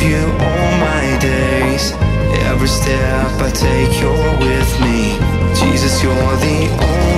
give you all my days. Every step I take, you're with me. Jesus, you're the only